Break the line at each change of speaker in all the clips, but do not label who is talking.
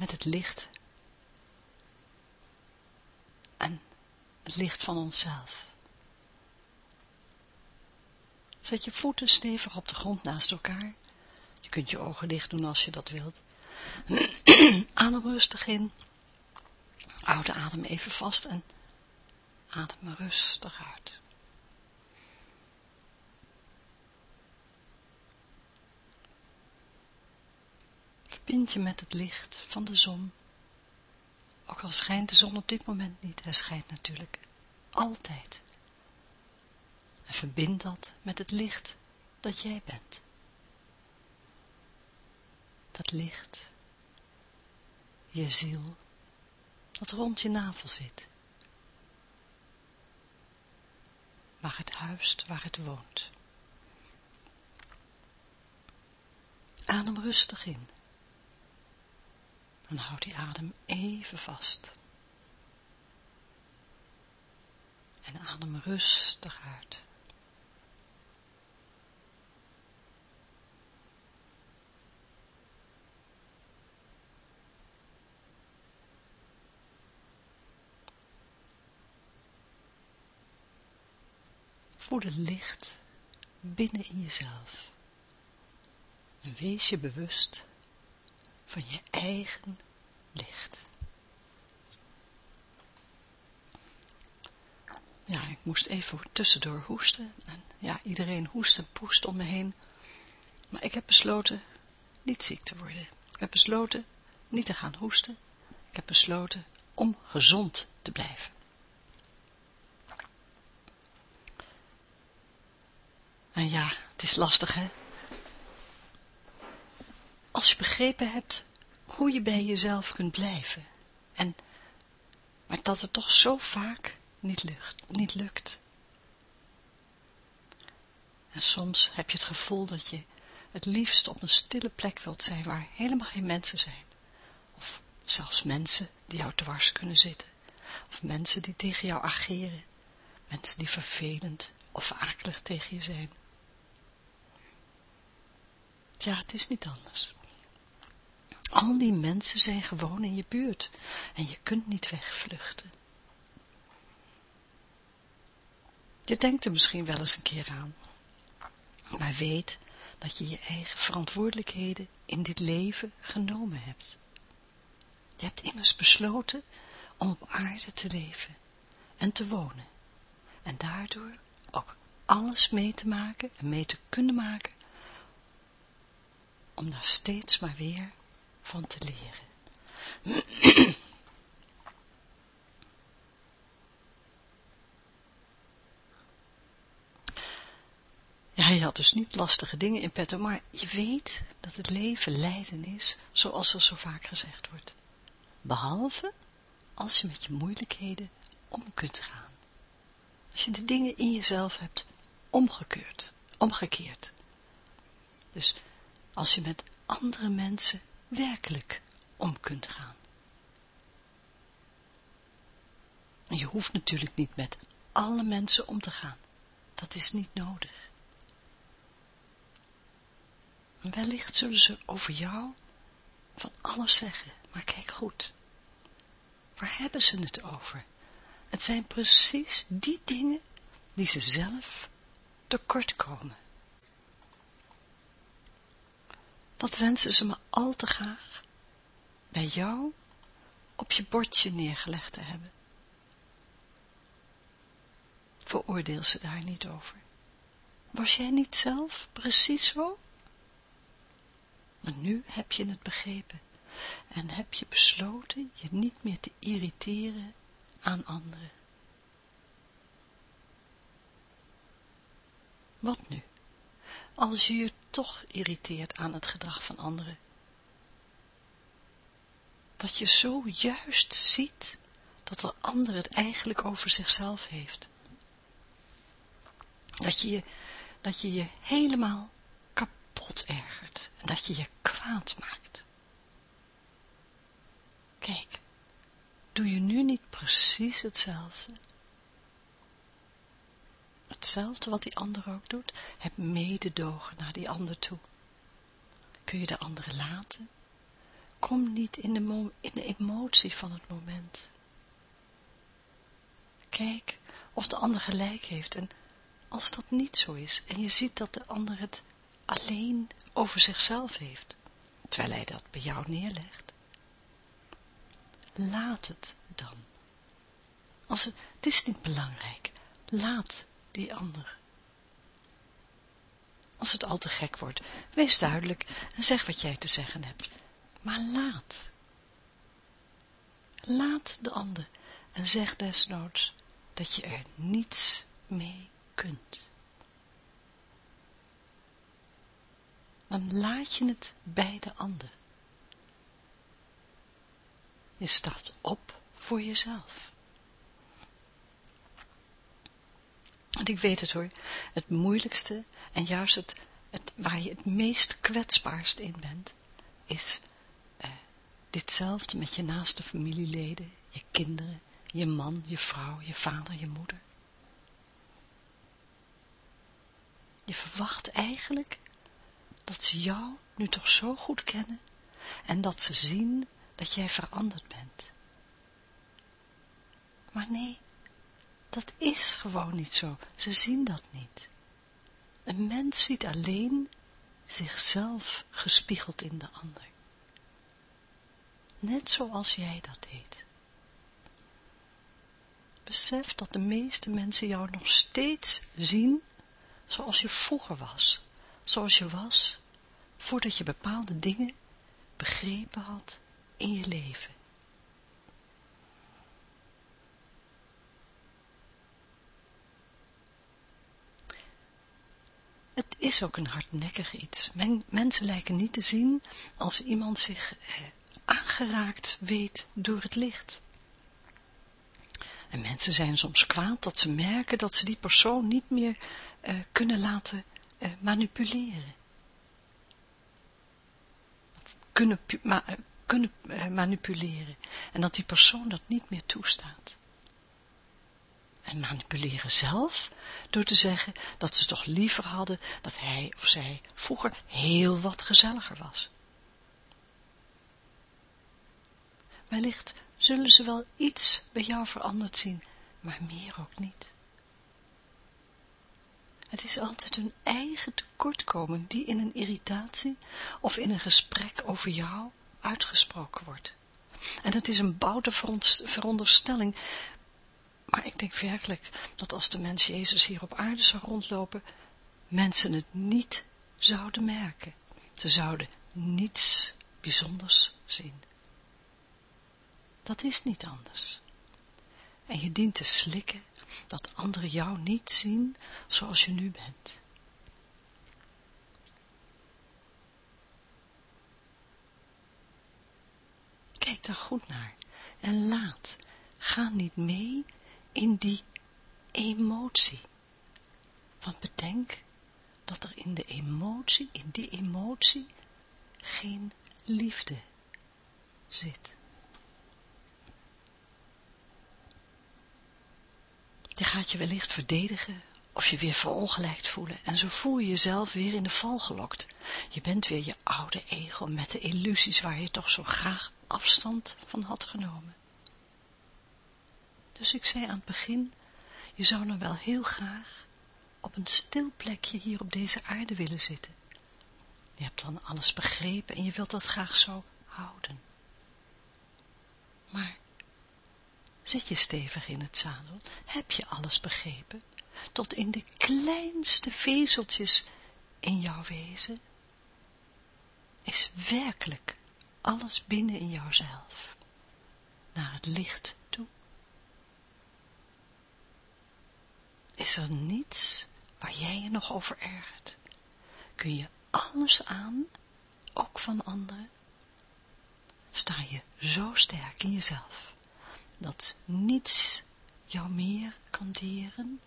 met het licht en het licht van onszelf. Zet je voeten stevig op de grond naast elkaar. Je kunt je ogen dicht doen als je dat wilt. adem rustig in. Houd de adem even vast en adem rustig uit. Verbind je met het licht van de zon. Ook al schijnt de zon op dit moment niet, hij schijnt natuurlijk altijd. En verbind dat met het licht dat jij bent. Dat licht, je ziel, dat rond je navel zit. Waar het huist, waar het woont. Adem rustig in. En houd die adem even vast. En adem rustig uit. Voel het licht binnen in jezelf. En wees je bewust van je eigen licht. Ja, ik moest even tussendoor hoesten. En ja, iedereen hoest en poest om me heen. Maar ik heb besloten niet ziek te worden. Ik heb besloten niet te gaan hoesten. Ik heb besloten om gezond te blijven. En ja, het is lastig, hè? Als je begrepen hebt hoe je bij jezelf kunt blijven. En, maar dat het toch zo vaak niet lukt. Niet lukt. En soms heb je het gevoel dat je het liefst op een stille plek wilt zijn waar helemaal geen mensen zijn. Of zelfs mensen die jou dwars kunnen zitten. Of mensen die tegen jou ageren. Mensen die vervelend of akelig tegen je zijn. Ja, het is niet anders. Al die mensen zijn gewoon in je buurt en je kunt niet wegvluchten. Je denkt er misschien wel eens een keer aan, maar weet dat je je eigen verantwoordelijkheden in dit leven genomen hebt. Je hebt immers besloten om op aarde te leven en te wonen en daardoor ook alles mee te maken en mee te kunnen maken om daar steeds maar weer van te leren. Ja, je had dus niet lastige dingen in petto, maar je weet dat het leven lijden is, zoals er zo vaak gezegd wordt. Behalve als je met je moeilijkheden om kunt gaan. Als je de dingen in jezelf hebt omgekeurd, omgekeerd. Dus als je met andere mensen werkelijk om kunt gaan. je hoeft natuurlijk niet met alle mensen om te gaan. Dat is niet nodig. wellicht zullen ze over jou van alles zeggen, maar kijk goed. Waar hebben ze het over? Het zijn precies die dingen die ze zelf tekort komen. Dat wensen ze me al te graag bij jou op je bordje neergelegd te hebben. Veroordeel ze daar niet over. Was jij niet zelf precies zo? Maar nu heb je het begrepen en heb je besloten je niet meer te irriteren aan anderen. Wat nu? als je je toch irriteert aan het gedrag van anderen. dat je zo juist ziet dat de ander het eigenlijk over zichzelf heeft. Dat je dat je, je helemaal kapot ergert en dat je je kwaad maakt. Kijk, doe je nu niet precies hetzelfde? Hetzelfde wat die ander ook doet? Heb mededogen naar die ander toe. Kun je de ander laten? Kom niet in de, in de emotie van het moment. Kijk of de ander gelijk heeft en als dat niet zo is en je ziet dat de ander het alleen over zichzelf heeft, terwijl hij dat bij jou neerlegt, laat het dan. Als het, het is niet belangrijk, laat die ander. Als het al te gek wordt, wees duidelijk en zeg wat jij te zeggen hebt. Maar laat. Laat de ander en zeg desnoods dat je er niets mee kunt. Dan laat je het bij de ander. Je staat op voor jezelf. En ik weet het hoor, het moeilijkste en juist het, het waar je het meest kwetsbaarst in bent, is eh, ditzelfde met je naaste familieleden, je kinderen, je man, je vrouw, je vader, je moeder. Je verwacht eigenlijk dat ze jou nu toch zo goed kennen en dat ze zien dat jij veranderd bent. Maar nee, dat is gewoon niet zo. Ze zien dat niet. Een mens ziet alleen zichzelf gespiegeld in de ander. Net zoals jij dat deed. Besef dat de meeste mensen jou nog steeds zien zoals je vroeger was, zoals je was, voordat je bepaalde dingen begrepen had in je leven. Het is ook een hardnekkig iets. mensen lijken niet te zien als iemand zich eh, aangeraakt weet door het licht. En mensen zijn soms kwaad dat ze merken dat ze die persoon niet meer uh, kunnen laten uh, manipuleren. Kunnen, uh, kunnen manipuleren. En dat die persoon dat niet meer toestaat. En manipuleren zelf door te zeggen dat ze toch liever hadden dat hij of zij vroeger heel wat gezelliger was. Wellicht zullen ze wel iets bij jou veranderd zien, maar meer ook niet. Het is altijd hun eigen tekortkoming die in een irritatie of in een gesprek over jou uitgesproken wordt. En het is een bouwde veronderstelling, maar ik denk werkelijk dat als de mens Jezus hier op aarde zou rondlopen, mensen het niet zouden merken. Ze zouden niets bijzonders zien. Dat is niet anders. En je dient te slikken dat anderen jou niet zien zoals je nu bent. Kijk daar goed naar en laat, ga niet mee in die emotie. Want bedenk dat er in de emotie, in die emotie, geen liefde zit. Je gaat je wellicht verdedigen of je weer verongelijkt voelen en zo voel je jezelf weer in de val gelokt. Je bent weer je oude ego met de illusies waar je toch zo graag afstand van had genomen. Dus ik zei aan het begin, je zou nou wel heel graag op een stil plekje hier op deze aarde willen zitten. Je hebt dan alles begrepen en je wilt dat graag zo houden. Maar Zit je stevig in het zadel? Heb je alles begrepen? Tot in de kleinste vezeltjes in jouw wezen? Is werkelijk alles binnen in jouzelf naar het licht toe? Is er niets waar jij je nog over ergert? Kun je alles aan, ook van anderen? sta je zo sterk in jezelf, dat niets jou meer kan deren,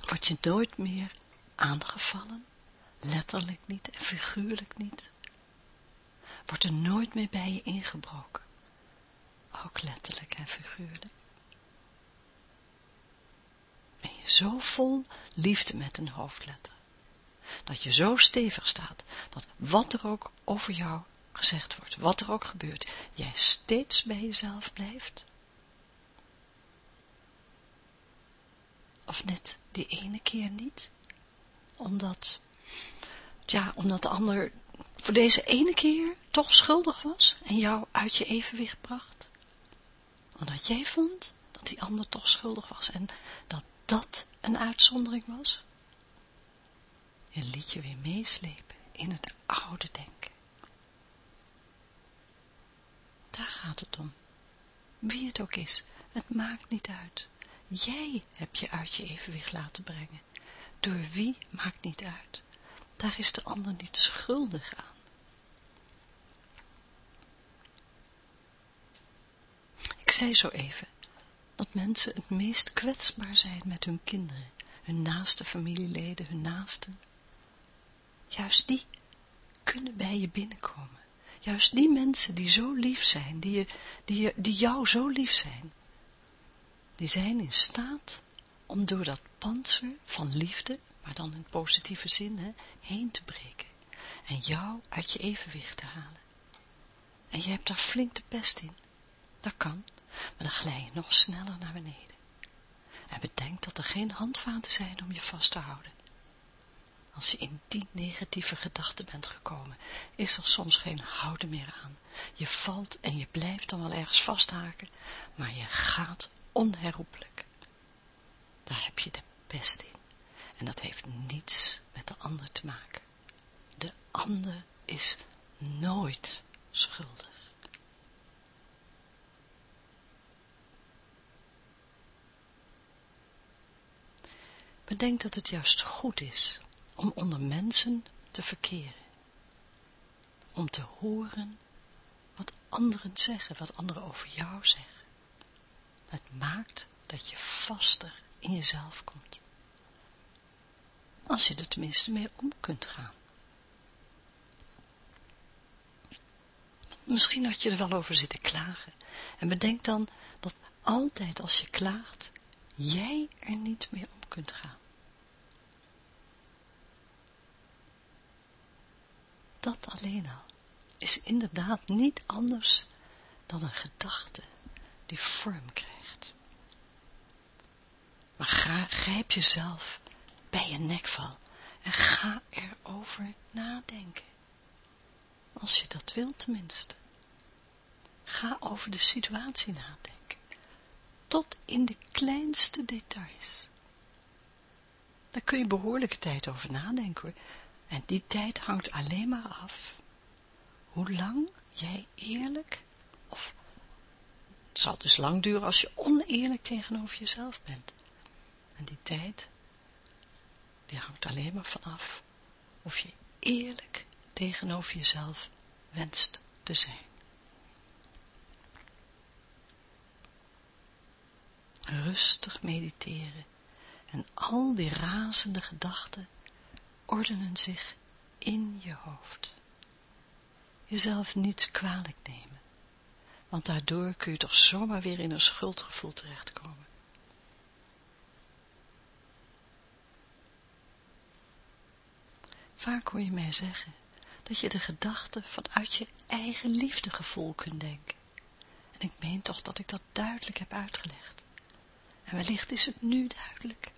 word je nooit meer aangevallen, letterlijk niet en figuurlijk niet, wordt er nooit meer bij je ingebroken, ook letterlijk en figuurlijk. Ben je zo vol liefde met een hoofdletter, dat je zo stevig staat, dat wat er ook over jou gezegd wordt, wat er ook gebeurt, jij steeds bij jezelf blijft? Of net die ene keer niet? Omdat, ja, omdat de ander voor deze ene keer toch schuldig was en jou uit je evenwicht bracht? Omdat jij vond dat die ander toch schuldig was en dat een uitzondering was? Je liet je weer meeslepen in het oude denken. Daar gaat het om. Wie het ook is, het maakt niet uit. Jij hebt je uit je evenwicht laten brengen. Door wie maakt niet uit. Daar is de ander niet schuldig aan. Ik zei zo even dat mensen het meest kwetsbaar zijn met hun kinderen, hun naaste familieleden, hun naasten. Juist die kunnen bij je binnenkomen. Juist die mensen die zo lief zijn, die, je, die, die jou zo lief zijn, die zijn in staat om door dat panzer van liefde, maar dan in positieve zin, hè, heen te breken en jou uit je evenwicht te halen. En je hebt daar flink de pest in. Dat kan, maar dan glij je nog sneller naar beneden. En bedenk dat er geen handvaten zijn om je vast te houden. Als je in die negatieve gedachten bent gekomen, is er soms geen houden meer aan. Je valt en je blijft dan wel ergens vasthaken, maar je gaat onherroepelijk. Daar heb je de pest in. En dat heeft niets met de ander te maken. De ander is nooit schuldig. Bedenk dat het juist goed is om onder mensen te verkeren. Om te horen wat anderen zeggen, wat anderen over jou zeggen. Het maakt dat je vaster in jezelf komt. Als je er tenminste mee om kunt gaan. Misschien had je er wel over zitten klagen. En bedenk dan dat altijd als je klaagt, jij er niet mee om Dat alleen al is inderdaad niet anders dan een gedachte die vorm krijgt. Maar grijp jezelf bij je nekval en ga erover nadenken. Als je dat wilt tenminste. Ga over de situatie nadenken. Tot in de kleinste details. Daar kun je behoorlijke tijd over nadenken hoor. En die tijd hangt alleen maar af hoe lang jij eerlijk of het zal dus lang duren als je oneerlijk tegenover jezelf bent. En die tijd, die hangt alleen maar vanaf of je eerlijk tegenover jezelf wenst te zijn. Rustig mediteren en al die razende gedachten ordenen zich in je hoofd. Jezelf niets kwalijk nemen want daardoor kun je toch zomaar weer in een schuldgevoel terechtkomen. Vaak hoor je mij zeggen dat je de gedachten vanuit je eigen liefdegevoel kunt denken. En ik meen toch dat ik dat duidelijk heb uitgelegd. En wellicht is het nu duidelijk.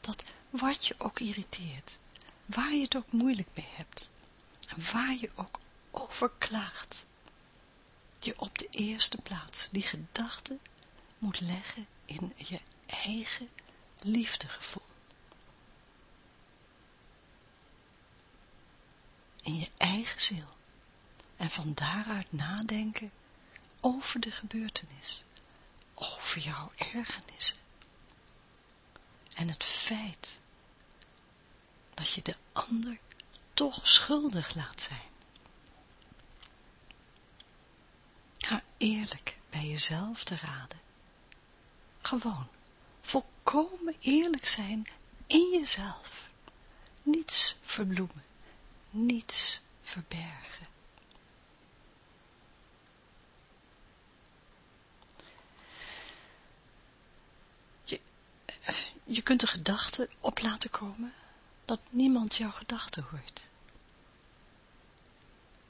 Dat wat je ook irriteert, waar je het ook moeilijk mee hebt, waar je ook over klaagt, je op de eerste plaats die gedachte moet leggen in je eigen liefdegevoel. In je eigen ziel. En van daaruit nadenken over de gebeurtenis. Over jouw ergernissen en het feit dat je de ander toch schuldig laat zijn. Ga eerlijk bij jezelf te raden. Gewoon, volkomen eerlijk zijn in jezelf. Niets verbloemen, niets verbergen. Je kunt de gedachte op laten komen dat niemand jouw gedachten hoort.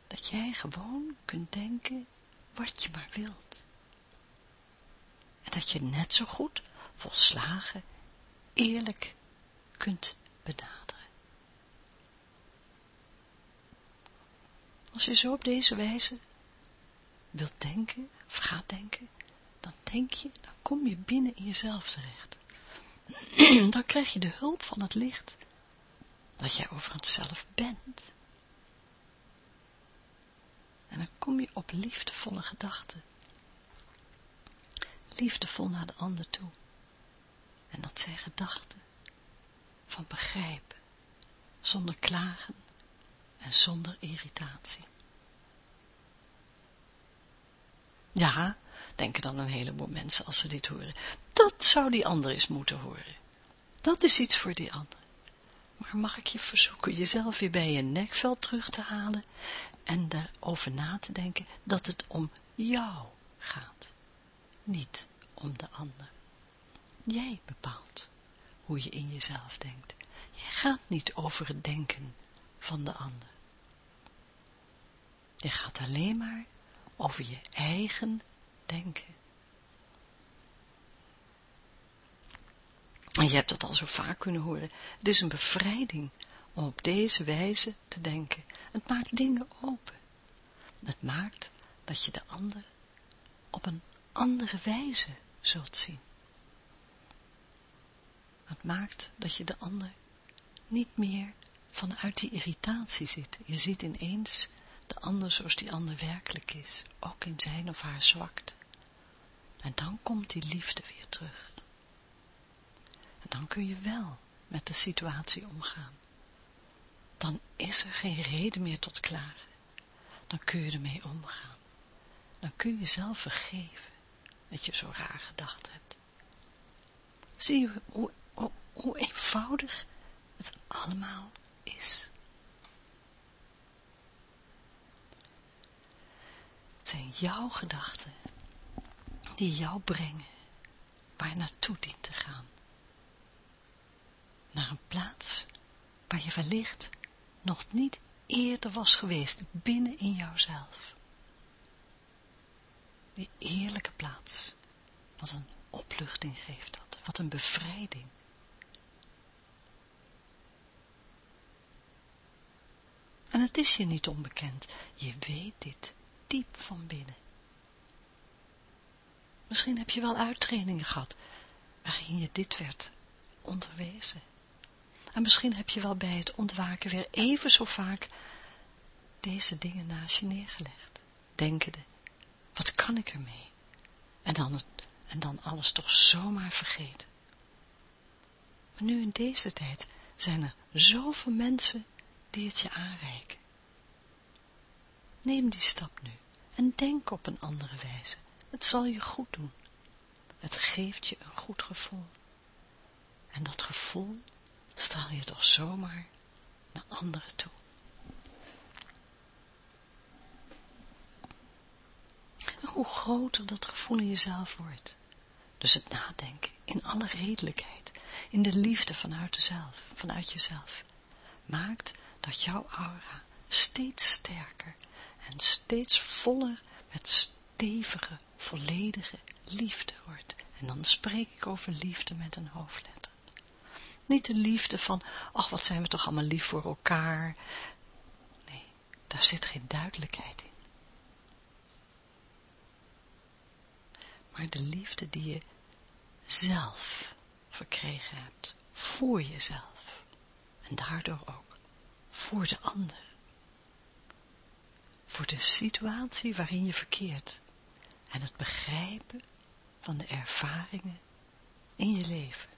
Dat jij gewoon kunt denken wat je maar wilt. En dat je net zo goed, volslagen, eerlijk kunt benaderen. Als je zo op deze wijze wilt denken, of gaat denken, dan denk je, dan kom je binnen in jezelf terecht. Dan krijg je de hulp van het licht dat jij over zelf bent. En dan kom je op liefdevolle gedachten. Liefdevol naar de ander toe. En dat zijn gedachten van begrijpen, zonder klagen en zonder irritatie. Ja, denken dan een heleboel mensen als ze dit horen. Dat zou die ander eens moeten horen. Dat is iets voor die ander. Maar mag ik je verzoeken jezelf weer bij je nekveld terug te halen en erover na te denken dat het om jou gaat, niet om de ander. Jij bepaalt hoe je in jezelf denkt. Jij gaat niet over het denken van de ander. Je gaat alleen maar over je eigen denken. En je hebt dat al zo vaak kunnen horen. Het is een bevrijding om op deze wijze te denken. Het maakt dingen open. Het maakt dat je de ander op een andere wijze zult zien. Het maakt dat je de ander niet meer vanuit die irritatie ziet. Je ziet ineens de ander zoals die ander werkelijk is, ook in zijn of haar zwakte. En dan komt die liefde weer terug. Dan kun je wel met de situatie omgaan. Dan is er geen reden meer tot klagen. Dan kun je ermee omgaan. Dan kun je jezelf vergeven dat je zo raar gedacht hebt. Zie je hoe, hoe, hoe eenvoudig het allemaal is. Het zijn jouw gedachten die jou brengen waar je naartoe dient te gaan. Naar een plaats waar je wellicht nog niet eerder was geweest binnen in jouzelf. Die eerlijke plaats. Wat een opluchting geeft dat. Wat een bevrijding. En het is je niet onbekend. Je weet dit diep van binnen. Misschien heb je wel uittrainingen gehad, waarin je dit werd onderwezen. En misschien heb je wel bij het ontwaken weer even zo vaak deze dingen naast je neergelegd, denkende, wat kan ik ermee? En dan, en dan alles toch zomaar vergeten. Maar nu in deze tijd zijn er zoveel mensen die het je aanreiken. Neem die stap nu en denk op een andere wijze. Het zal je goed doen. Het geeft je een goed gevoel. En dat gevoel straal je toch zomaar naar anderen toe. En hoe groter dat gevoel in jezelf wordt, dus het nadenken in alle redelijkheid, in de liefde vanuit, jezelf, vanuit jezelf, maakt dat jouw aura steeds sterker en steeds voller met stevige, volledige liefde wordt. En dan spreek ik over liefde met een hoofdletter. Niet de liefde van, ach wat zijn we toch allemaal lief voor elkaar. Nee, daar zit geen duidelijkheid in. Maar de liefde die je zelf verkregen hebt, voor jezelf. En daardoor ook voor de ander. Voor de situatie waarin je verkeert. En het begrijpen van de ervaringen in je leven.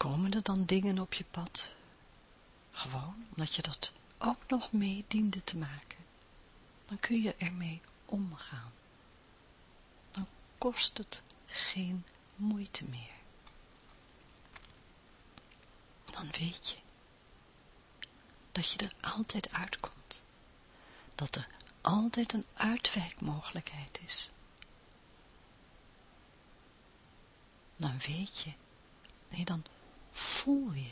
Komen er dan dingen op je pad. Gewoon omdat je dat ook nog mee diende te maken. Dan kun je ermee omgaan. Dan kost het geen moeite meer. Dan weet je dat je er altijd uitkomt. Dat er altijd een uitwijkmogelijkheid is. Dan weet je, nee dan voel je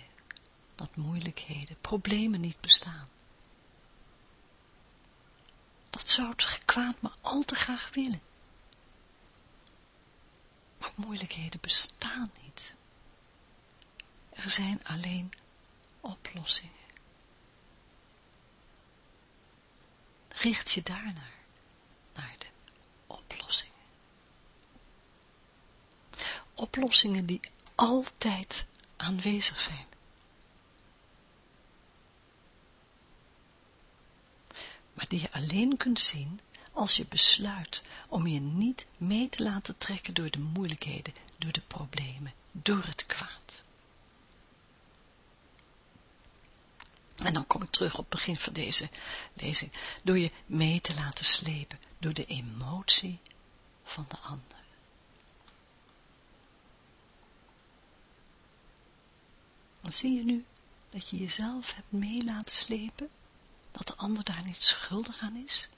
dat moeilijkheden, problemen niet bestaan. Dat zou het kwaad maar al te graag willen. Maar moeilijkheden bestaan niet. Er zijn alleen oplossingen. Richt je daarnaar, naar de oplossingen. Oplossingen die altijd aanwezig zijn. Maar die je alleen kunt zien als je besluit om je niet mee te laten trekken door de moeilijkheden, door de problemen, door het kwaad. En dan kom ik terug op het begin van deze lezing. Door je mee te laten slepen. Door de emotie van de ander. Zie je nu dat je jezelf hebt mee laten slepen. Dat de ander daar niet schuldig aan is.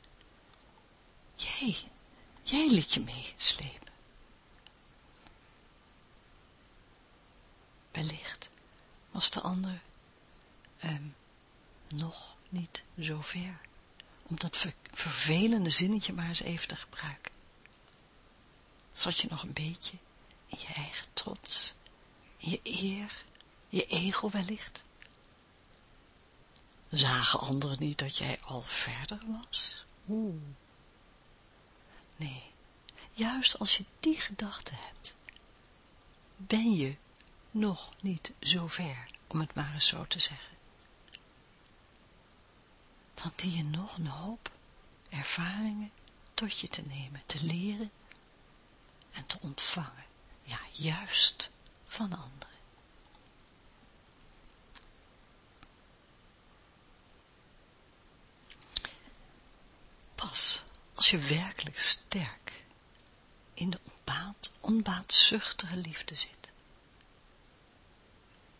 Jij, jij liet je meeslepen. Wellicht was de ander um, nog niet zo ver. Om dat vervelende zinnetje maar eens even te gebruiken. Zat je nog een beetje in je eigen trots, in je eer, je ego wellicht? Zagen anderen niet dat jij al verder was? Oeh. Nee, juist als je die gedachte hebt, ben je nog niet zo ver, om het maar eens zo te zeggen dan die je nog een hoop ervaringen tot je te nemen, te leren en te ontvangen. Ja, juist van anderen. Pas als je werkelijk sterk in de onbaat, onbaatzuchtige liefde zit,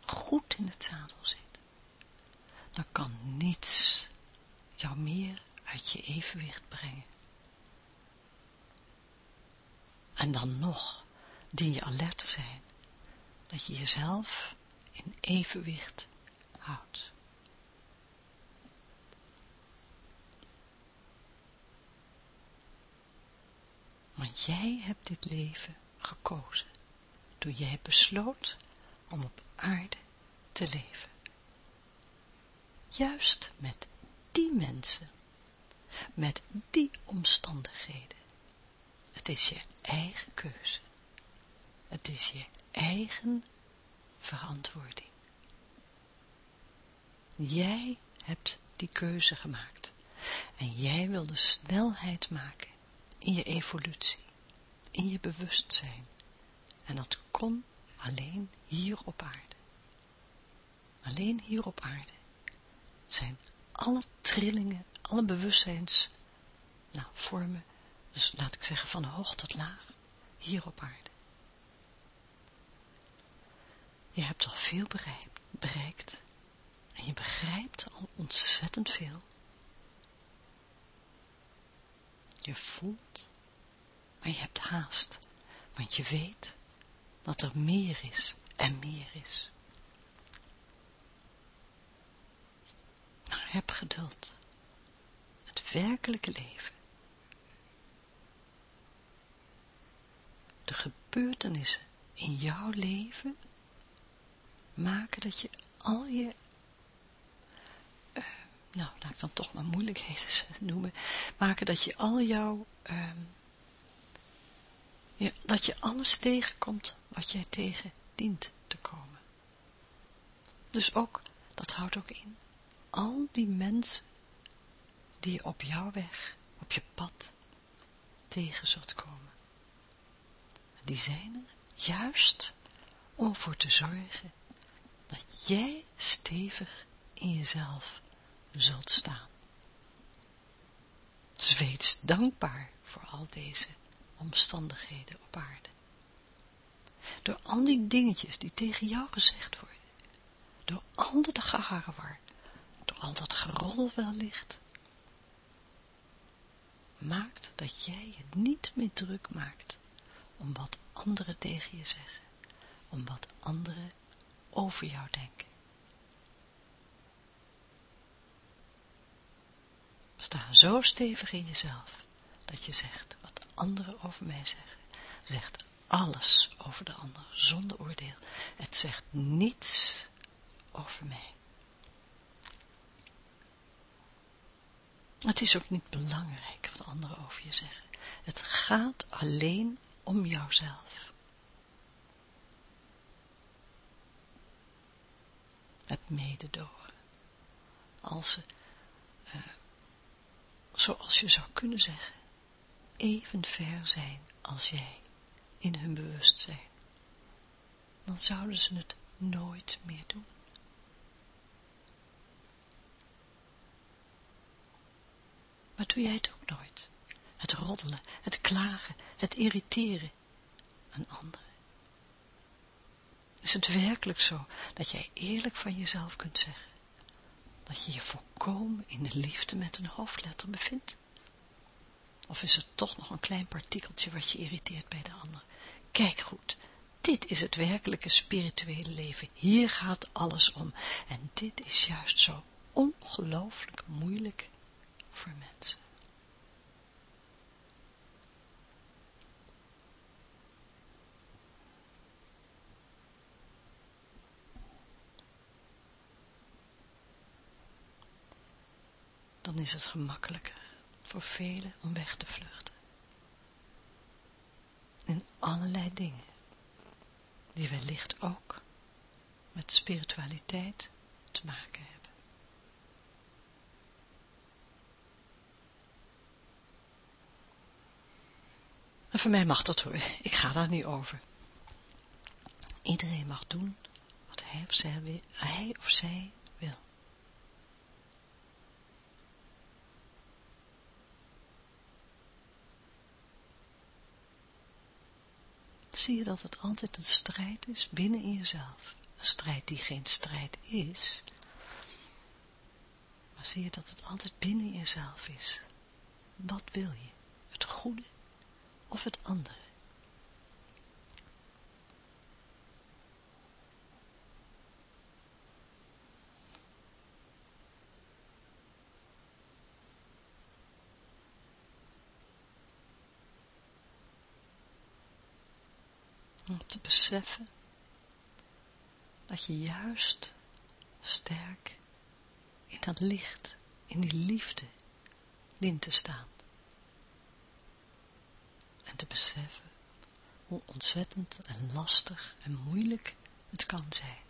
goed in het zadel zit, dan kan niets jou meer uit je evenwicht brengen. En dan nog dien je alert te zijn, dat je jezelf in evenwicht houdt. Want jij hebt dit leven gekozen, toen jij besloot om op aarde te leven. Juist met die mensen, met die omstandigheden. Het is je eigen keuze. Het is je eigen verantwoording. Jij hebt die keuze gemaakt. En jij wil de snelheid maken in je evolutie, in je bewustzijn. En dat kon alleen hier op aarde. Alleen hier op aarde zijn alle trillingen, alle bewustzijns, nou, vormen, dus laat ik zeggen van hoog tot laag, hier op aarde. Je hebt al veel bereikt en je begrijpt al ontzettend veel. Je voelt, maar je hebt haast, want je weet dat er meer is en meer is. Maar heb geduld. Het werkelijke leven. De gebeurtenissen in jouw leven maken dat je al je, nou laat ik dan toch maar moeilijkheden noemen, maken dat je al jouw, uh, ja, dat je alles tegenkomt wat jij tegen dient te komen. Dus ook, dat houdt ook in, al die mensen die op jouw weg, op je pad, tegen zult komen. Die zijn er juist om ervoor te zorgen dat jij stevig in jezelf zult staan. Wees dankbaar voor al deze omstandigheden op aarde. Door al die dingetjes die tegen jou gezegd worden, door al dat geharrewar, door al dat gerol wellicht, maakt dat jij je niet meer druk maakt om wat anderen tegen je zeggen, om wat anderen over jou denken. Sta zo stevig in jezelf, dat je zegt wat anderen over mij zeggen, zegt alles over de ander, zonder oordeel. Het zegt niets over mij. Het is ook niet belangrijk wat anderen over je zeggen. Het gaat alleen om jouzelf. Het mededogen. Als ze, zoals je zou kunnen zeggen, even ver zijn als jij in hun bewustzijn, dan zouden ze het nooit meer doen. Maar doe jij het ook nooit? Het roddelen, het klagen, het irriteren aan anderen. Is het werkelijk zo dat jij eerlijk van jezelf kunt zeggen dat je je volkomen in de liefde met een hoofdletter bevindt? Of is er toch nog een klein partikeltje wat je irriteert bij de ander? Kijk goed, dit is het werkelijke spirituele leven. Hier gaat alles om. En dit is juist zo ongelooflijk moeilijk voor mensen. Dan is het gemakkelijker voor velen om weg te vluchten. In allerlei dingen, die wellicht ook met spiritualiteit te maken hebben. En voor mij mag dat hoor, ik ga daar niet over. Iedereen mag doen wat hij of zij, hij of zij wil. Zie je dat het altijd een strijd is binnen in jezelf. Een strijd die geen strijd is. Maar zie je dat het altijd binnen jezelf is. Wat wil je? Het goede of het andere. Om te beseffen dat je juist sterk in dat licht, in die liefde dient te staan en te beseffen hoe ontzettend en lastig en moeilijk het kan zijn.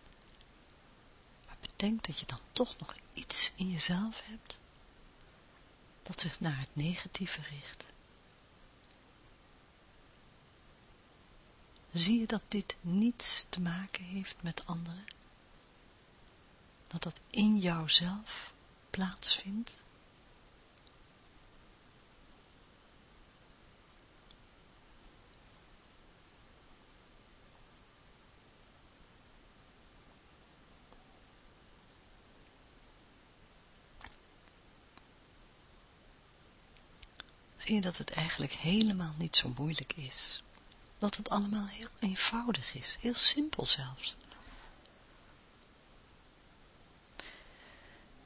Maar bedenk dat je dan toch nog iets in jezelf hebt dat zich naar het negatieve richt. Zie je dat dit niets te maken heeft met anderen? Dat dat in jouzelf plaatsvindt? zie je dat het eigenlijk helemaal niet zo moeilijk is. Dat het allemaal heel eenvoudig is, heel simpel zelfs.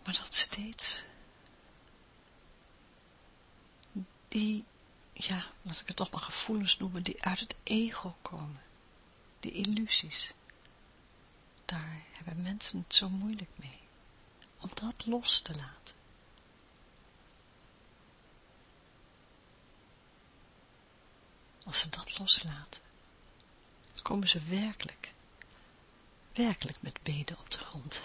Maar dat steeds die, ja, laat ik het toch maar gevoelens noemen, die uit het ego komen, die illusies, daar hebben mensen het zo moeilijk mee, om dat los te laten. Als ze dat loslaten, komen ze werkelijk, werkelijk met beden op de grond.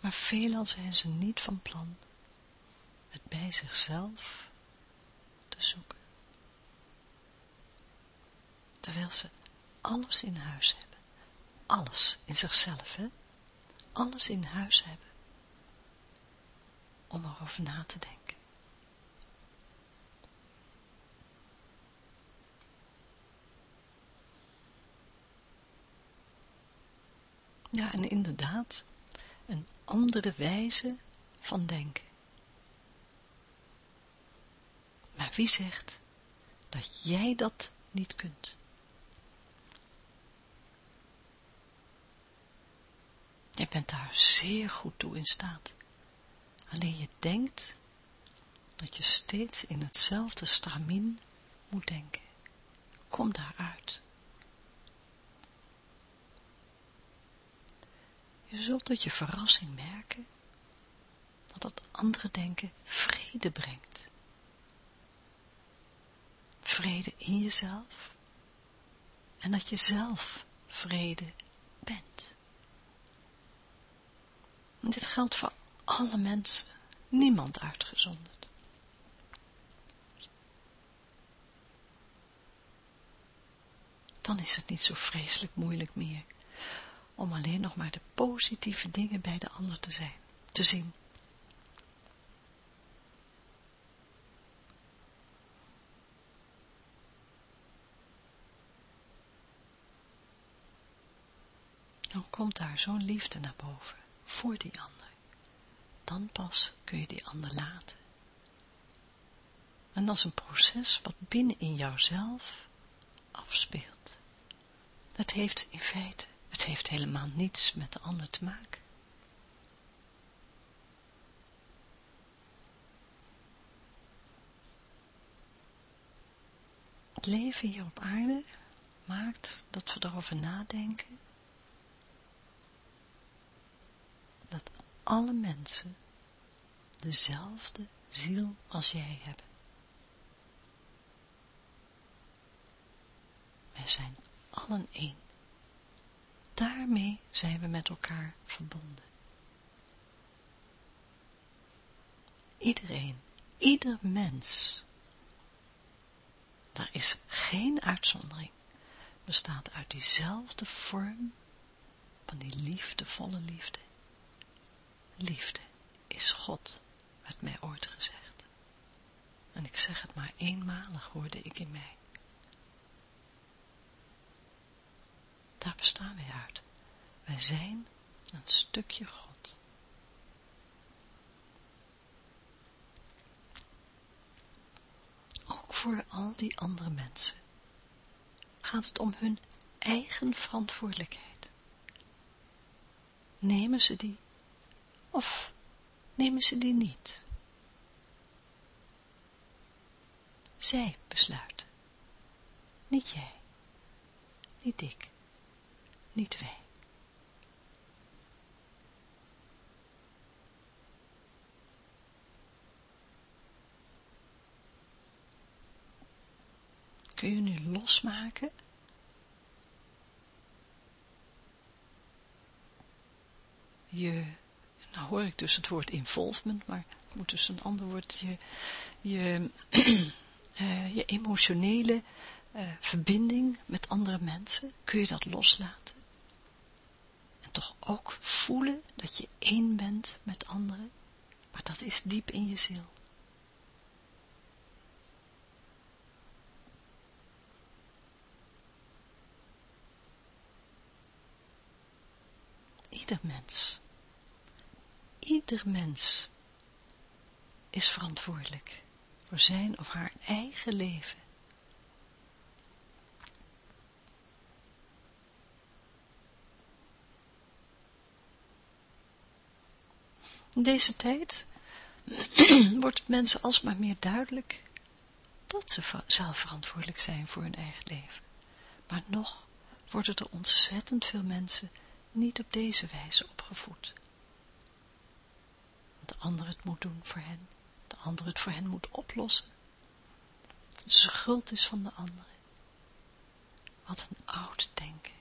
Maar veelal zijn ze niet van plan het bij zichzelf te zoeken. Terwijl ze alles in huis hebben. Alles in zichzelf, hè. Alles in huis hebben. Om erover na te denken. Ja, en inderdaad, een andere wijze van denken. Maar wie zegt dat jij dat niet kunt? Je bent daar zeer goed toe in staat. Alleen je denkt dat je steeds in hetzelfde stramien moet denken. Kom daaruit. Je zult tot je verrassing merken dat dat andere denken vrede brengt. Vrede in jezelf en dat je zelf vrede bent. En dit geldt voor alle mensen, niemand uitgezonderd. Dan is het niet zo vreselijk moeilijk meer om alleen nog maar de positieve dingen bij de ander te zijn, te zien. Dan komt daar zo'n liefde naar boven, voor die ander. Dan pas kun je die ander laten. En dat is een proces wat binnen in jouzelf afspeelt. Dat heeft in feite het heeft helemaal niets met de ander te maken. Het leven hier op aarde maakt dat we erover nadenken dat alle mensen dezelfde ziel als jij hebben. Wij zijn allen één daarmee zijn we met elkaar verbonden. Iedereen, ieder mens, daar is geen uitzondering, bestaat uit diezelfde vorm van die liefdevolle liefde. Liefde is God, werd mij ooit gezegd. En ik zeg het maar eenmalig, hoorde ik in mij. Daar bestaan wij uit. Wij zijn een stukje God. Ook voor al die andere mensen gaat het om hun eigen verantwoordelijkheid. Nemen ze die of nemen ze die niet? Zij besluiten. Niet jij, niet ik niet wij. Kun je nu losmaken? Je, nou hoor ik dus het woord involvement, maar het moet dus een ander woord, je, je, uh, je emotionele uh, verbinding met andere mensen, kun je dat loslaten? Toch ook voelen dat je één bent met anderen, maar dat is diep in je ziel. Ieder mens, ieder mens is verantwoordelijk voor zijn of haar eigen leven. In deze tijd wordt het mensen alsmaar meer duidelijk dat ze zelf verantwoordelijk zijn voor hun eigen leven. Maar nog worden er ontzettend veel mensen niet op deze wijze opgevoed. De ander het moet doen voor hen, de ander het voor hen moet oplossen. Dat het schuld is van de anderen. Wat een oud denken.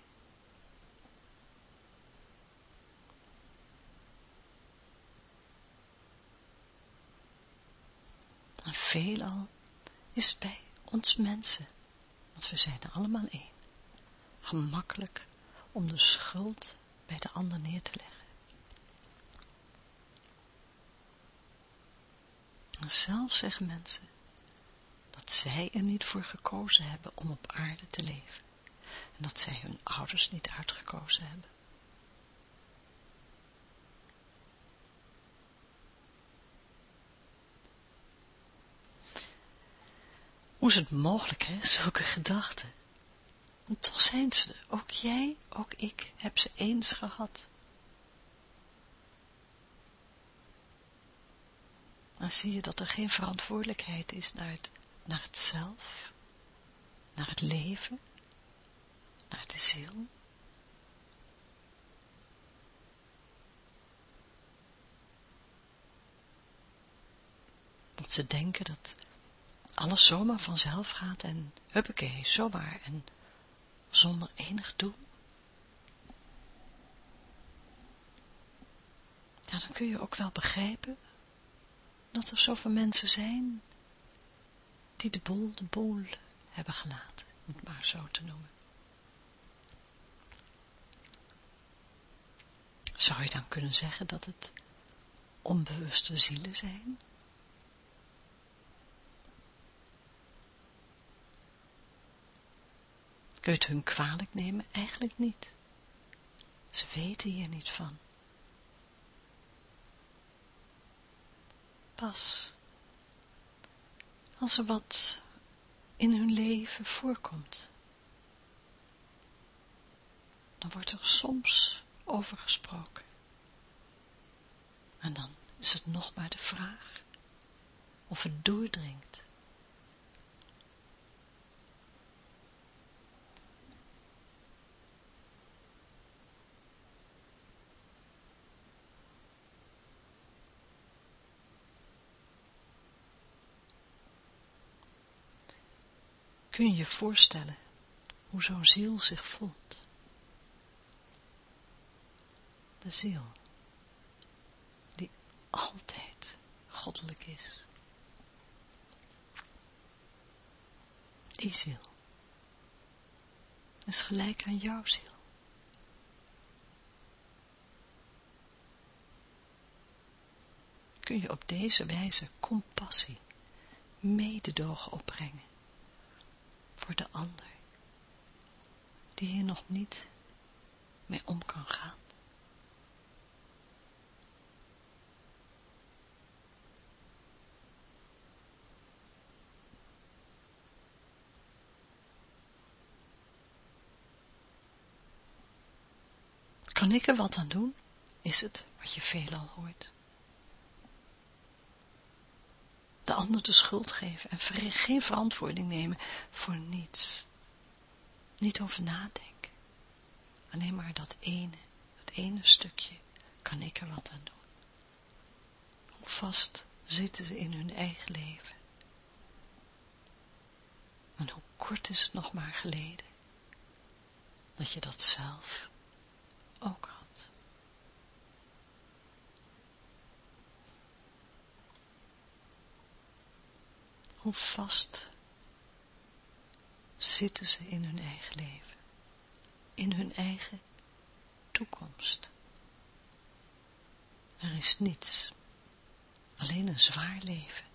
En veelal is bij ons mensen, want we zijn er allemaal één, gemakkelijk om de schuld bij de ander neer te leggen. En zelf zeggen mensen dat zij er niet voor gekozen hebben om op aarde te leven. En dat zij hun ouders niet uitgekozen hebben. Hoe is het mogelijk, hè, zulke gedachten? En toch zijn ze, ook jij, ook ik, heb ze eens gehad. Dan zie je dat er geen verantwoordelijkheid is naar het, naar het zelf, naar het leven, naar de ziel. Dat ze denken dat alles zomaar vanzelf gaat en huppakee, zomaar en zonder enig doel. Ja, dan kun je ook wel begrijpen dat er zoveel mensen zijn die de boel de boel hebben gelaten, om het maar zo te noemen. Zou je dan kunnen zeggen dat het onbewuste zielen zijn? Kun je het hun kwalijk nemen? Eigenlijk niet. Ze weten hier niet van. Pas als er wat in hun leven voorkomt, dan wordt er soms over gesproken. En dan is het nog maar de vraag of het doordringt. Kun je je voorstellen hoe zo'n ziel zich voelt? De ziel, die altijd goddelijk is. Die ziel is gelijk aan jouw ziel. Kun je op deze wijze compassie, mededogen opbrengen voor de ander, die hier nog niet mee om kan gaan. Kan ik er wat aan doen? Is het wat je veelal hoort? De ander de schuld geven en geen verantwoording nemen voor niets. Niet over nadenken. Alleen maar dat ene, dat ene stukje, kan ik er wat aan doen. Hoe vast zitten ze in hun eigen leven. En hoe kort is het nog maar geleden dat je dat zelf ook had. Hoe vast zitten ze in hun eigen leven, in hun eigen toekomst. Er is niets, alleen een zwaar leven.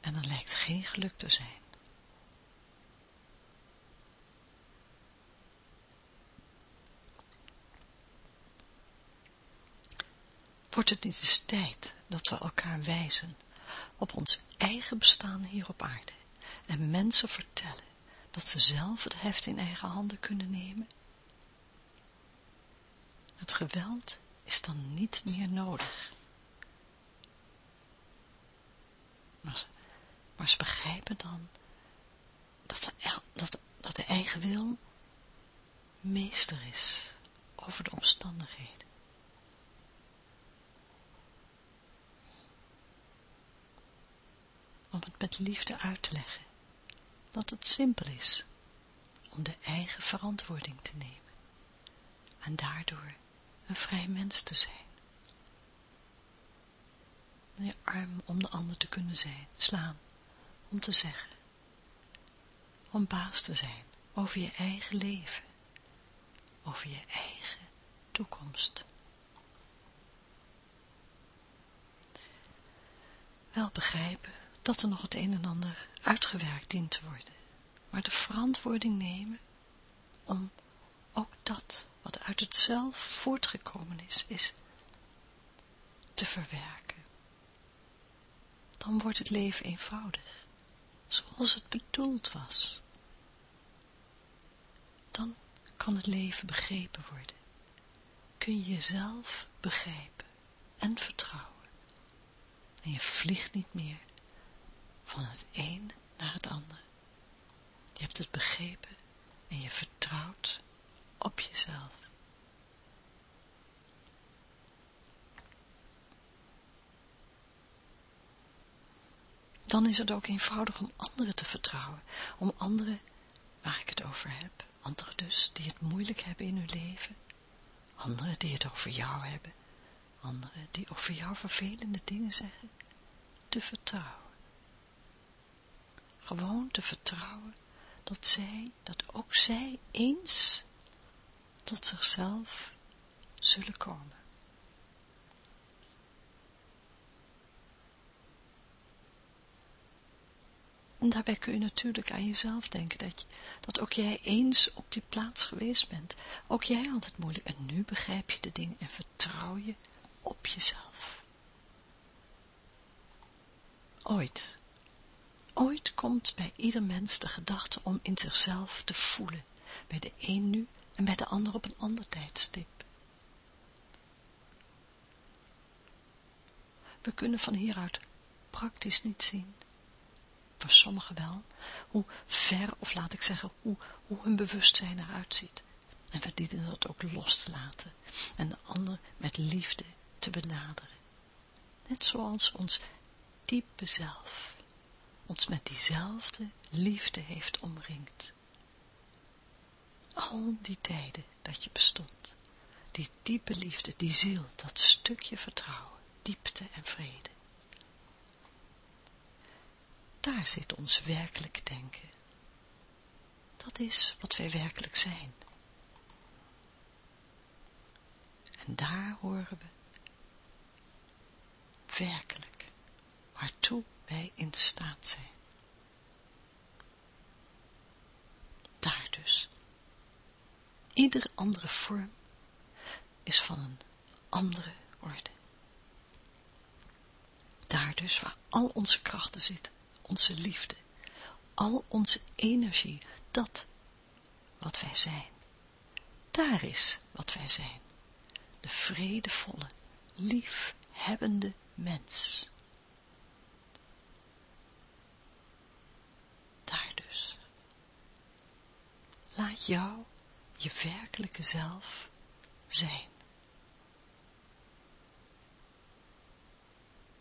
En er lijkt geen geluk te zijn. Wordt het niet eens tijd dat we elkaar wijzen op ons eigen bestaan hier op aarde en mensen vertellen dat ze zelf het heft in eigen handen kunnen nemen? Het geweld is dan niet meer nodig. Maar ze, maar begrijpen dan dat de, dat, dat de eigen wil meester is over de omstandigheden. Om het met liefde uit te leggen, dat het simpel is om de eigen verantwoording te nemen. En daardoor een vrij mens te zijn. Je arm om de ander te kunnen zijn, slaan, om te zeggen, om baas te zijn over je eigen leven, over je eigen toekomst. Wel begrijpen dat er nog het een en ander uitgewerkt dient te worden, maar de verantwoording nemen om ook dat wat uit het zelf voortgekomen is, is te verwerken. Dan wordt het leven eenvoudig, zoals het bedoeld was. Dan kan het leven begrepen worden. Kun je jezelf begrijpen en vertrouwen. En je vliegt niet meer van het een naar het ander. Je hebt het begrepen en je vertrouwt op jezelf. Dan is het ook eenvoudig om anderen te vertrouwen, om anderen, waar ik het over heb, anderen dus die het moeilijk hebben in hun leven, anderen die het over jou hebben, anderen die over jou vervelende dingen zeggen, te vertrouwen. Gewoon te vertrouwen dat zij, dat ook zij eens tot zichzelf zullen komen. En daarbij kun je natuurlijk aan jezelf denken, dat, dat ook jij eens op die plaats geweest bent. Ook jij had het moeilijk en nu begrijp je de dingen en vertrouw je op jezelf. Ooit, ooit komt bij ieder mens de gedachte om in zichzelf te voelen, bij de een nu en bij de ander op een ander tijdstip. We kunnen van hieruit praktisch niet zien, voor sommigen wel, hoe ver, of laat ik zeggen, hoe, hoe hun bewustzijn eruit ziet. En we dienen dat ook los te laten en de ander met liefde te benaderen. Net zoals ons diepe zelf ons met diezelfde liefde heeft omringd. Al die tijden dat je bestond, die diepe liefde, die ziel, dat stukje vertrouwen, diepte en vrede. Daar zit ons werkelijk denken. Dat is wat wij werkelijk zijn. En daar horen we werkelijk waartoe wij in staat zijn. Daar dus. Iedere andere vorm is van een andere orde. Daar dus waar al onze krachten zitten, onze liefde, al onze energie, dat wat wij zijn. Daar is wat wij zijn. De vredevolle, liefhebbende mens. Daar dus. Jou je werkelijke zelf zijn.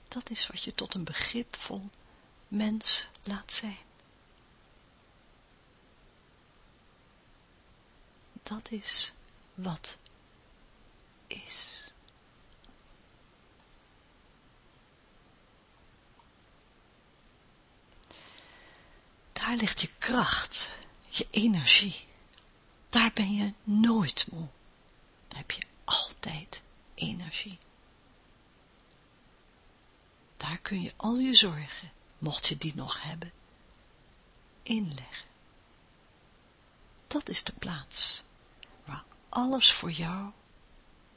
Dat is wat je tot een begripvol mens laat zijn. Dat is wat is. Daar ligt je kracht, je energie. Daar ben je nooit moe. Daar heb je altijd energie. Daar kun je al je zorgen mocht je die nog hebben, inleggen. Dat is de plaats waar alles voor jou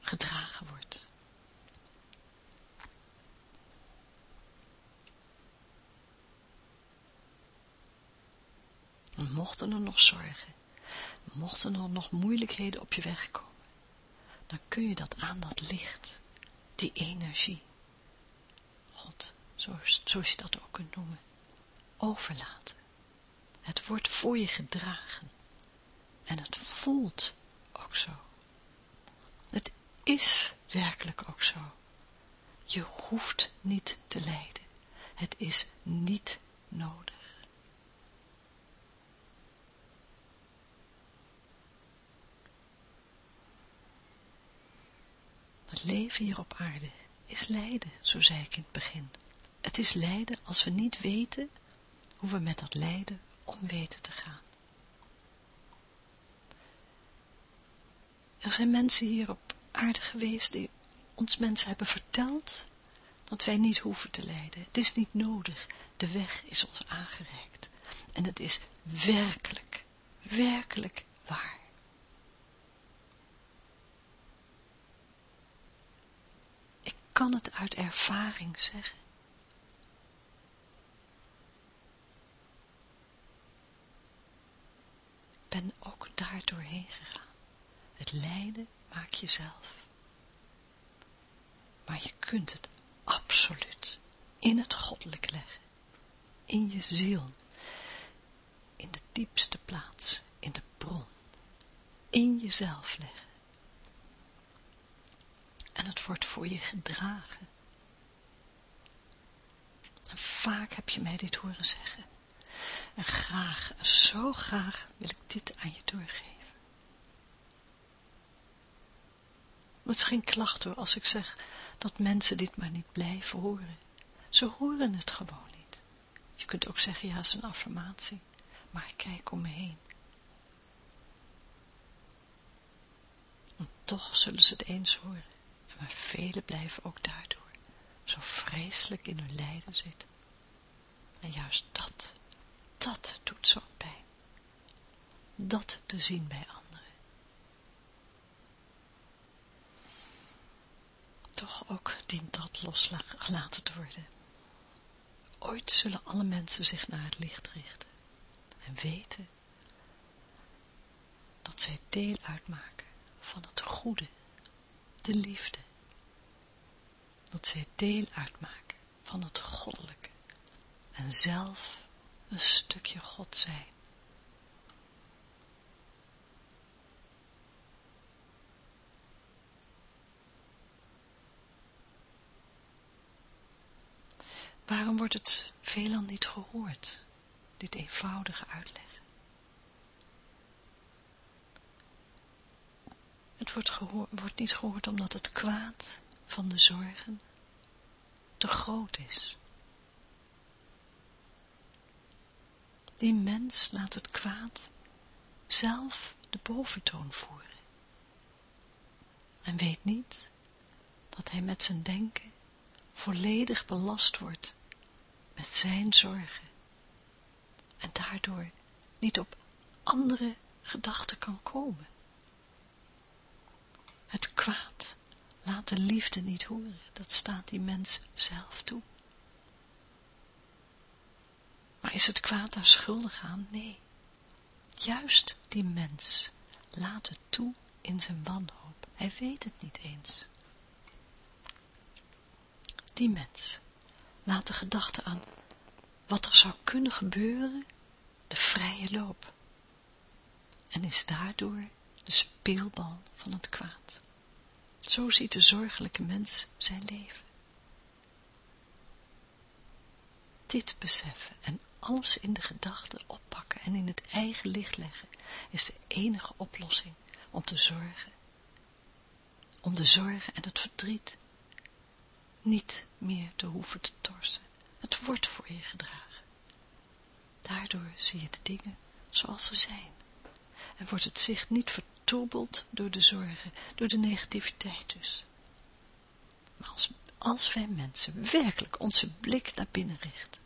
gedragen wordt. En mochten er nog zorgen, mochten er nog moeilijkheden op je weg komen, dan kun je dat aan dat licht, die energie, God, zoals je dat ook kunt noemen, overlaten. Het wordt voor je gedragen. En het voelt ook zo. Het is werkelijk ook zo. Je hoeft niet te lijden. Het is niet nodig. Het leven hier op aarde is lijden, zo zei ik in het begin. Het is lijden als we niet weten hoe we met dat lijden om weten te gaan. Er zijn mensen hier op aarde geweest die ons mensen hebben verteld dat wij niet hoeven te lijden. Het is niet nodig. De weg is ons aangereikt. En het is werkelijk, werkelijk waar. Kan het uit ervaring zeggen. Ik ben ook daar doorheen gegaan. Het lijden maak je zelf. Maar je kunt het absoluut in het goddelijk leggen. In je ziel. In de diepste plaats. In de bron. In jezelf leggen. En het wordt voor je gedragen. En vaak heb je mij dit horen zeggen. En graag, zo graag wil ik dit aan je doorgeven. Het is geen klacht hoor, als ik zeg dat mensen dit maar niet blijven horen. Ze horen het gewoon niet. Je kunt ook zeggen, ja, het is een affirmatie. Maar kijk om me heen. En toch zullen ze het eens horen. Maar velen blijven ook daardoor zo vreselijk in hun lijden zitten. En juist dat, dat doet zo pijn. Dat te zien bij anderen. toch ook dient dat losgelaten te worden. Ooit zullen alle mensen zich naar het licht richten en weten dat zij deel uitmaken van het goede, de liefde. Dat zij deel uitmaken van het goddelijke en zelf een stukje God zijn. Waarom wordt het veelal niet gehoord, dit eenvoudige uitleg? Het wordt, wordt niet gehoord omdat het kwaad van de zorgen te groot is. Die mens laat het kwaad zelf de boventoon voeren en weet niet dat hij met zijn denken volledig belast wordt met zijn zorgen en daardoor niet op andere gedachten kan komen. Het kwaad laat de liefde niet horen, dat staat die mens zelf toe. Maar is het kwaad daar schuldig aan? Nee. Juist die mens laat het toe in zijn wanhoop. Hij weet het niet eens die mens laat de gedachte aan wat er zou kunnen gebeuren de vrije loop en is daardoor de speelbal van het kwaad. Zo ziet de zorgelijke mens zijn leven. Dit beseffen en alles in de gedachten oppakken en in het eigen licht leggen, is de enige oplossing om te zorgen, om de zorgen en het verdriet niet meer te hoeven te torsen. Het wordt voor je gedragen. Daardoor zie je de dingen zoals ze zijn. En wordt het zicht niet vertroebeld door de zorgen, door de negativiteit dus. Maar als, als wij mensen werkelijk onze blik naar binnen richten,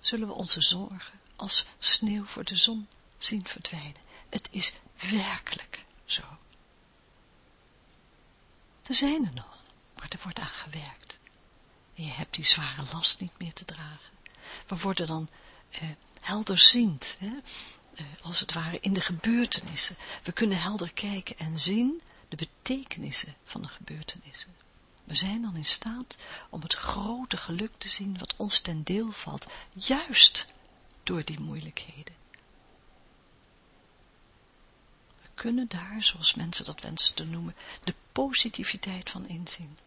zullen we onze zorgen als sneeuw voor de zon zien verdwijnen. Het is werkelijk zo. Er zijn er nog maar er wordt aan gewerkt. Je hebt die zware last niet meer te dragen. We worden dan eh, helderziend, hè? Eh, als het ware in de gebeurtenissen. We kunnen helder kijken en zien de betekenissen van de gebeurtenissen. We zijn dan in staat om het grote geluk te zien wat ons ten deel valt, juist door die moeilijkheden. We kunnen daar, zoals mensen dat wensen te noemen, de positiviteit van inzien.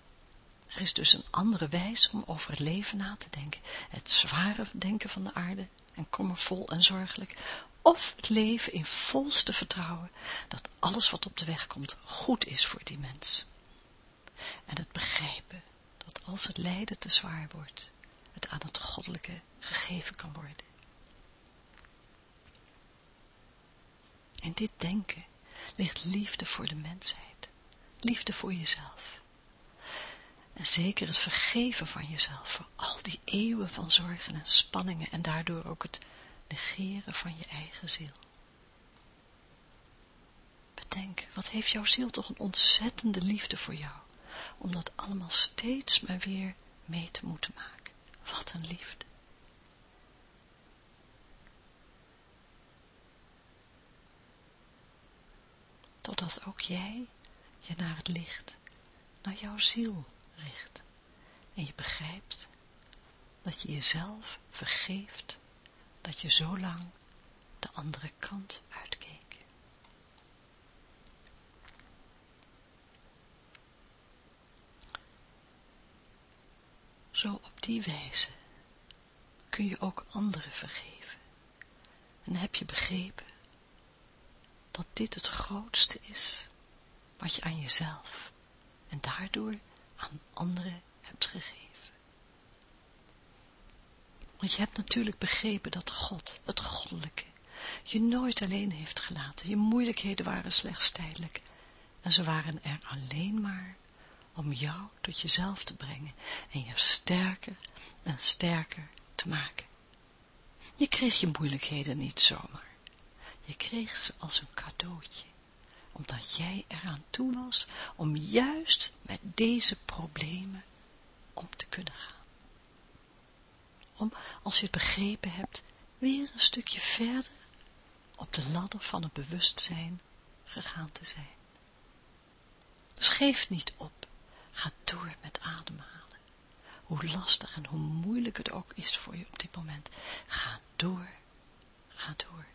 Er is dus een andere wijze om over het leven na te denken. Het zware denken van de aarde en kommervol en zorgelijk. Of het leven in volste vertrouwen dat alles wat op de weg komt goed is voor die mens. En het begrijpen dat als het lijden te zwaar wordt, het aan het goddelijke gegeven kan worden. In dit denken ligt liefde voor de mensheid, liefde voor jezelf. En zeker het vergeven van jezelf voor al die eeuwen van zorgen en spanningen en daardoor ook het negeren van je eigen ziel. Bedenk, wat heeft jouw ziel toch een ontzettende liefde voor jou, om dat allemaal steeds maar weer mee te moeten maken. Wat een liefde. Totdat ook jij je naar het licht, naar jouw ziel richt. En je begrijpt dat je jezelf vergeeft, dat je zo lang de andere kant uitkeek. Zo op die wijze kun je ook anderen vergeven. En heb je begrepen dat dit het grootste is wat je aan jezelf en daardoor aan anderen hebt gegeven. Want je hebt natuurlijk begrepen dat God, het goddelijke, je nooit alleen heeft gelaten. Je moeilijkheden waren slechts tijdelijk en ze waren er alleen maar om jou tot jezelf te brengen en je sterker en sterker te maken. Je kreeg je moeilijkheden niet zomaar. Je kreeg ze als een cadeautje, omdat jij eraan toe was om juist met deze problemen om te kunnen gaan. Om, als je het begrepen hebt, weer een stukje verder op de ladder van het bewustzijn gegaan te zijn. Dus geef niet op, ga door met ademhalen. Hoe lastig en hoe moeilijk het ook is voor je op dit moment, ga door, ga door.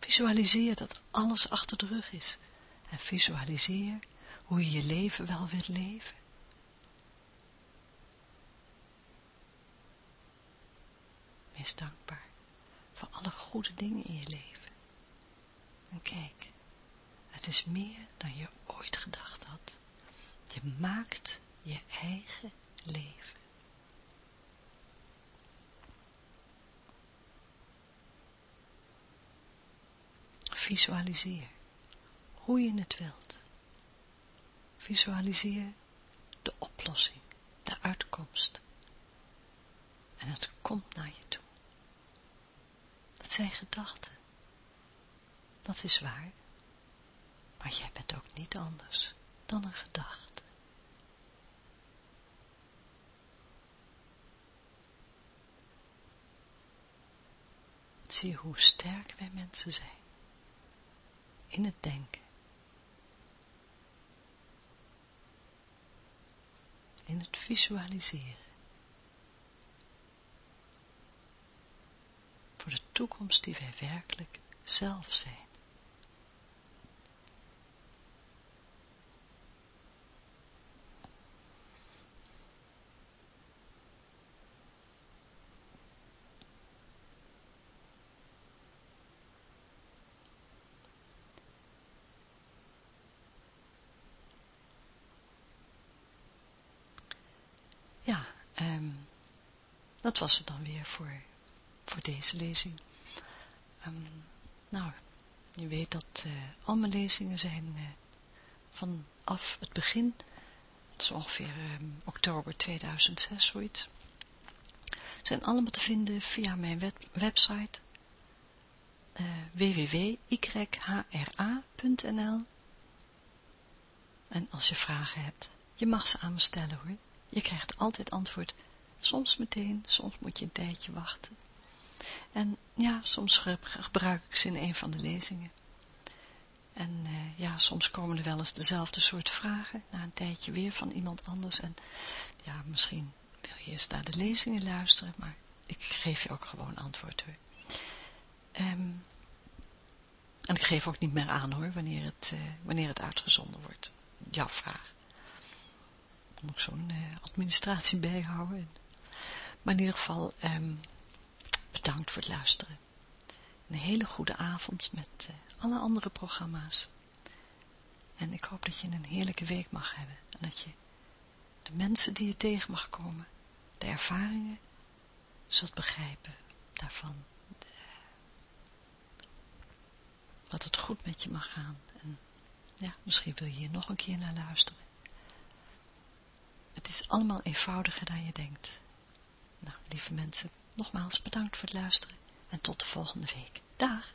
Visualiseer dat alles achter de rug is. En visualiseer hoe je je leven wel wilt leven. Wees dankbaar voor alle goede dingen in je leven. En kijk, het is meer dan je ooit gedacht had. Je maakt je eigen leven. Visualiseer hoe je het wilt. Visualiseer de oplossing, de uitkomst. En het komt naar je toe. Dat zijn gedachten. Dat is waar. Maar jij bent ook niet anders dan een gedachte. Zie hoe sterk wij mensen zijn in het denken. In het visualiseren. Voor de toekomst die wij werkelijk zelf zijn. dat was het dan weer voor, voor deze lezing. Um, nou, je weet dat uh, al mijn lezingen zijn uh, vanaf het begin, dat is ongeveer um, oktober 2006, zoiets, zijn allemaal te vinden via mijn web website uh, www.yhra.nl En als je vragen hebt, je mag ze aan me stellen hoor. Je krijgt altijd antwoord Soms meteen, soms moet je een tijdje wachten. En ja, soms gebruik ik ze in een van de lezingen. En uh, ja, soms komen er wel eens dezelfde soort vragen, na een tijdje weer van iemand anders. En ja, misschien wil je eens naar de lezingen luisteren, maar ik geef je ook gewoon antwoord hoor. Um, en ik geef ook niet meer aan hoor, wanneer het, uh, wanneer het uitgezonden wordt. Jouw vraag. Dan moet ik zo'n uh, administratie bijhouden. Maar in ieder geval, um, bedankt voor het luisteren. Een hele goede avond met eh, alle andere programma's. En ik hoop dat je een heerlijke week mag hebben. En dat je de mensen die je tegen mag komen, de ervaringen, zult begrijpen daarvan. Eh, dat het goed met je mag gaan. En ja, misschien wil je hier nog een keer naar luisteren. Het is allemaal eenvoudiger dan je denkt. Nou, lieve mensen, Nogmaals bedankt voor het luisteren en tot de volgende week. Dag!